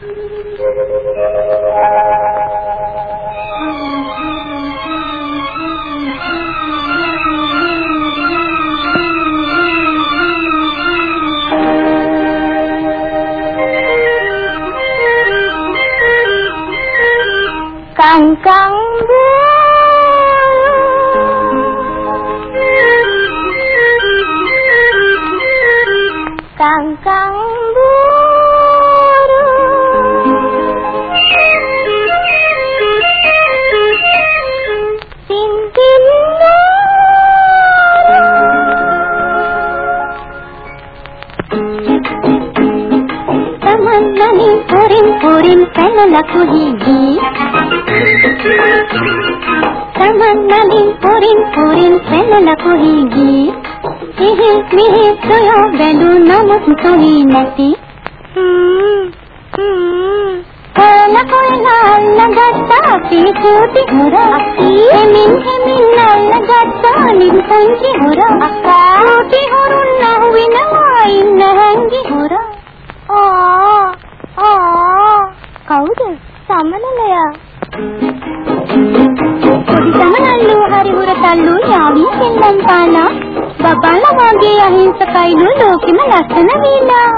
càng càng biết. Càng càng Taman-mani puring-puring පැනලා කුහිදී Taman-mani puring-puring පැනලා කුහිදී එහි මෙහි සොයෝ බැලු නමුත් තුනි නැති? කොන කොන අල්ලගත්තා පිටුටි හොර එමින් එමින් අල්ලගත්තා නිසංචි හොර අක්කා හොරුන් නහුවිනවා ඉන්න හැංගි හොර. ආ. ආ කවුද සමනලයා පොඩි සමනල්ලු හරි හුර තල්ලු යාවී පෙන්නම් පාලා බබාලා වගේ අහිංසකයිලු ලෝකෙම ලස්සන වීලා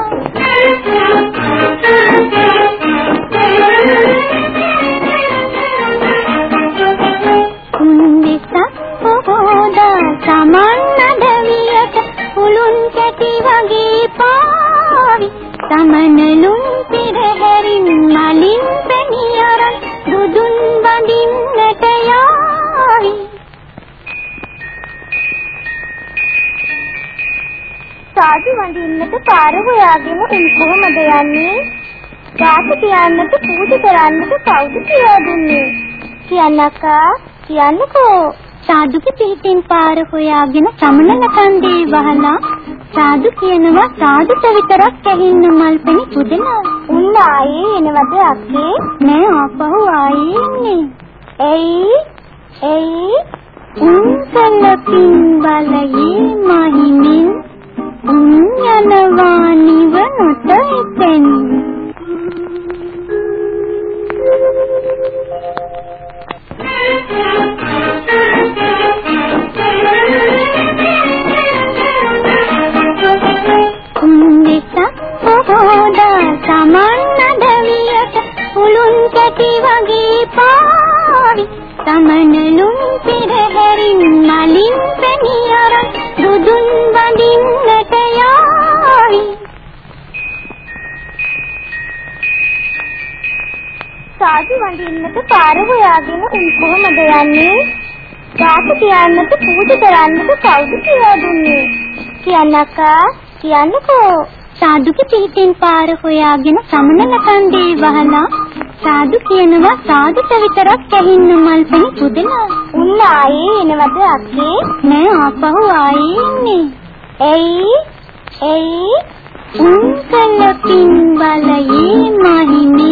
කුන්නිසා පොහොදා සමන් නඩවියට උලුන් කැටි වගේ පාවි සමනලුන් පෙරහැරින් මලින් පැනියරන් දුදුන් බඳින්නට යාවි සාදු වඳින්නට පාර හොයාගෙන උන් කොහමද යන්නේ? වාස තියන්නට පූජා කරන්නට කවුද කියලා දුන්නේ? කියන්නකා කියන්නකෝ සාදුගේ පිටින් පාර හොයාගෙන සමනල කන්දේ වහලා සාදු කියනවා සාදුට විතරක් ඇහින්න මල්පෙනි පුදනවා. උන් ආයේ එනවද අක්කේ? නෑ ආපහු ආයේ එන්නේ. එයි එයි උන්සලකින් බලයේ සමනලුන් පෙරහැරින් නලින් පැනියරන් දුදුන් වඳින්නට යාවි සාදු වඳින්නට පාර හොයාගෙන උන් කොහමද යන්නේ? වාස තියන්නට පූජා කරන්නට කවුද කියලා දුන්නේ? කියන්නකා කියන්නකෝ සාදුගේ පිටින් පාර හොයාගෙන සමනල කන්දේ වහලා සාදු කියනවා සාදුට විතරක් ඇහින්න මල්පෙනි පුදනවා. උන් ආයේ එනවද අක්කේ? නෑ ආපහු ආයේ එන්නේ. එයි එයි උන්කලකින් බලයේ මහිමින්